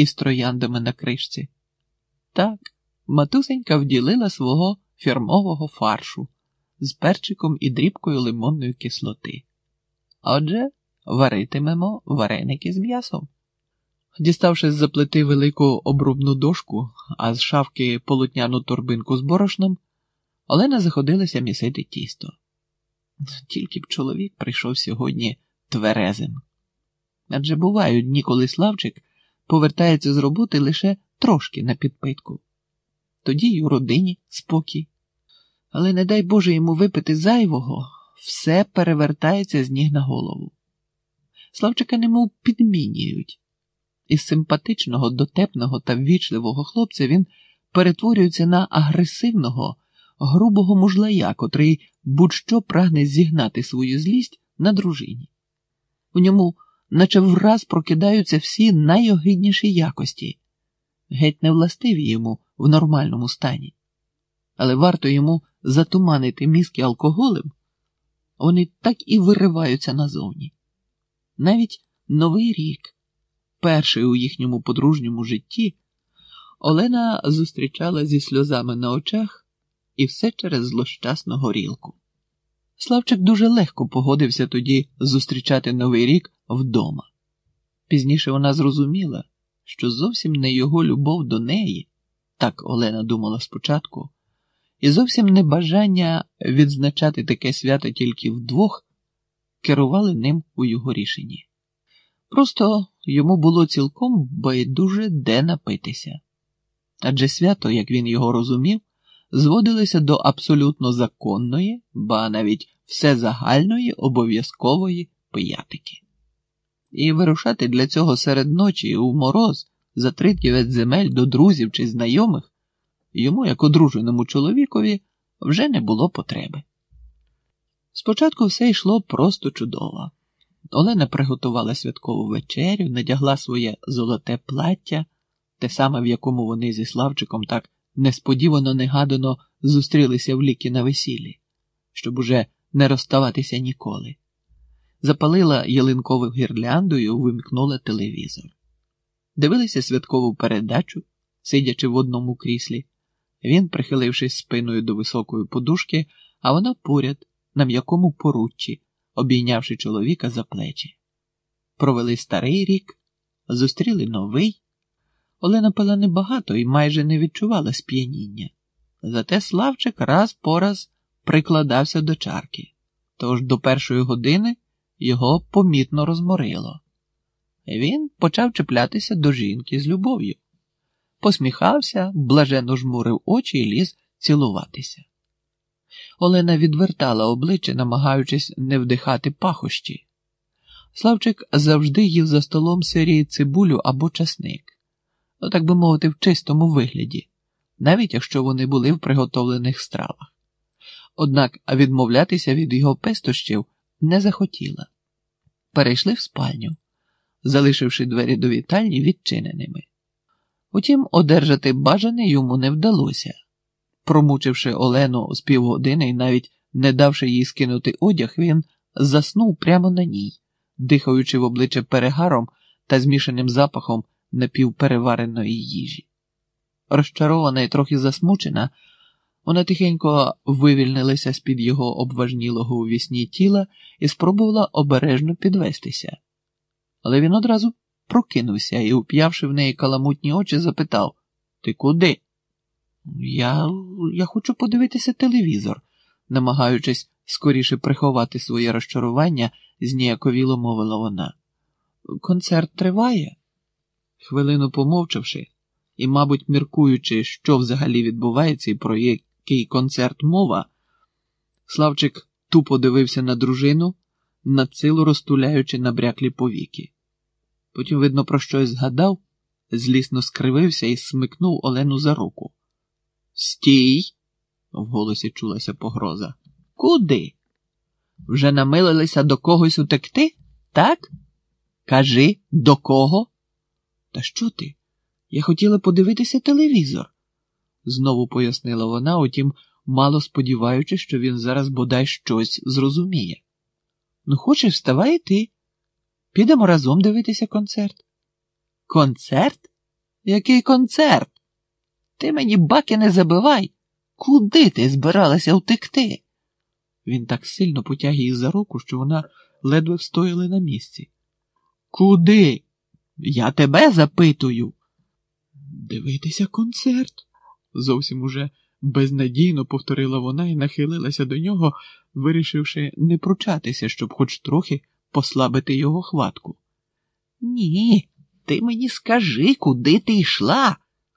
із трояндами на кришці. Так, матусенька вділила свого фірмового фаршу з перчиком і дрібкою лимонної кислоти. Отже, варитимемо вареники з м'ясом. Діставши з за плити велику обрубну дошку, а з шавки полотняну торбинку з борошном, Олена заходилася місити тісто. Тільки б чоловік прийшов сьогодні тверезим. Адже бувають дні, коли Славчик повертається з роботи лише трошки на підпитку. Тоді й у родині спокій. Але не дай Боже йому випити зайвого, все перевертається з ніг на голову. Славчика немов підмінюють. Із симпатичного, дотепного та ввічливого хлопця він перетворюється на агресивного, грубого мужлая, котрий будь-що прагне зігнати свою злість на дружині. У ньому, наче враз прокидаються всі найогидніші якості, геть не властиві йому в нормальному стані. Але варто йому затуманити мізки алкоголем, вони так і вириваються назовні. Навіть новий рік, перший у їхньому подружньому житті, Олена зустрічала зі сльозами на очах і все через злощасну горілку. Славчик дуже легко погодився тоді зустрічати новий рік вдома. Пізніше вона зрозуміла, що зовсім не його любов до неї, так Олена думала спочатку, і зовсім не бажання відзначати таке свято тільки вдвох керували ним у його рішенні. Просто йому було цілком байдуже де напитися. Адже свято, як він його розумів, зводилися до абсолютно законної, ба навіть всезагальної обов'язкової пиятики. І вирушати для цього серед ночі у мороз за тридцять земель до друзів чи знайомих йому, як одруженому чоловікові, вже не було потреби. Спочатку все йшло просто чудово. Олена приготувала святкову вечерю, надягла своє золоте плаття, те саме, в якому вони зі Славчиком так несподівано негадано зустрілися в ліки на весіллі, щоб уже не розставатися ніколи. Запалила ялинкову гірлянду і увімкнула телевізор. Дивилися святкову передачу, сидячи в одному кріслі. Він, прихилившись спиною до високої подушки, а вона поряд, на м'якому поруччі, обійнявши чоловіка за плечі. Провели старий рік, зустріли новий. Олена пила небагато і майже не відчувала сп'яніння. Зате Славчик раз по раз прикладався до чарки, тож до першої години його помітно розморило. Він почав чіплятися до жінки з любов'ю, посміхався, блаженно жмурив очі і ліз цілуватися. Олена відвертала обличчя, намагаючись не вдихати пахощі. Славчик завжди їв за столом серії цибулю або часник, ну, так би мовити, в чистому вигляді, навіть якщо вони були в приготовлених стравах. Однак відмовлятися від його пестощів не захотіла. Перейшли в спальню, залишивши двері до вітальні відчиненими. Утім, одержати бажане йому не вдалося. Промучивши Олену з півгодини і навіть не давши їй скинути одяг, він заснув прямо на ній, дихаючи в обличчя перегаром та змішаним запахом напівперевареної їжі. Розчарована і трохи засмучена, вона тихенько вивільнилася з під його обважнілого у вісні тіла і спробувала обережно підвестися. Але він одразу прокинувся і, уп'явши в неї каламутні очі, запитав Ти куди? Я я хочу подивитися телевізор, намагаючись скоріше приховати своє розчарування, зніяковіло мовила вона. Концерт триває? Хвилину помовчавши і, мабуть, міркуючи, що взагалі відбувається і про який концерт мова, Славчик тупо дивився на дружину, надсилу розтуляючи набряклі повіки. Потім, видно, про щось згадав, злісно скривився і смикнув Олену за руку. Стій, в голосі чулася погроза. Куди? Вже намилилися до когось утекти, так? Кажи, до кого? Та що ти? Я хотіла подивитися телевізор, знову пояснила вона, утім, мало сподіваючись, що він зараз бодай щось зрозуміє. Ну, хочеш, вставай і ти. Підемо разом дивитися концерт. Концерт? Який концерт? Ти мені баки не забивай. Куди ти збиралася втекти? Він так сильно потяг її за руку, що вона ледве встояла на місці. Куди? Я тебе запитую. Дивитися концерт, зовсім уже безнадійно повторила вона і нахилилася до нього, вирішивши не пручатися, щоб хоч трохи послабити його хватку. Ні, ти мені скажи, куди ти йшла,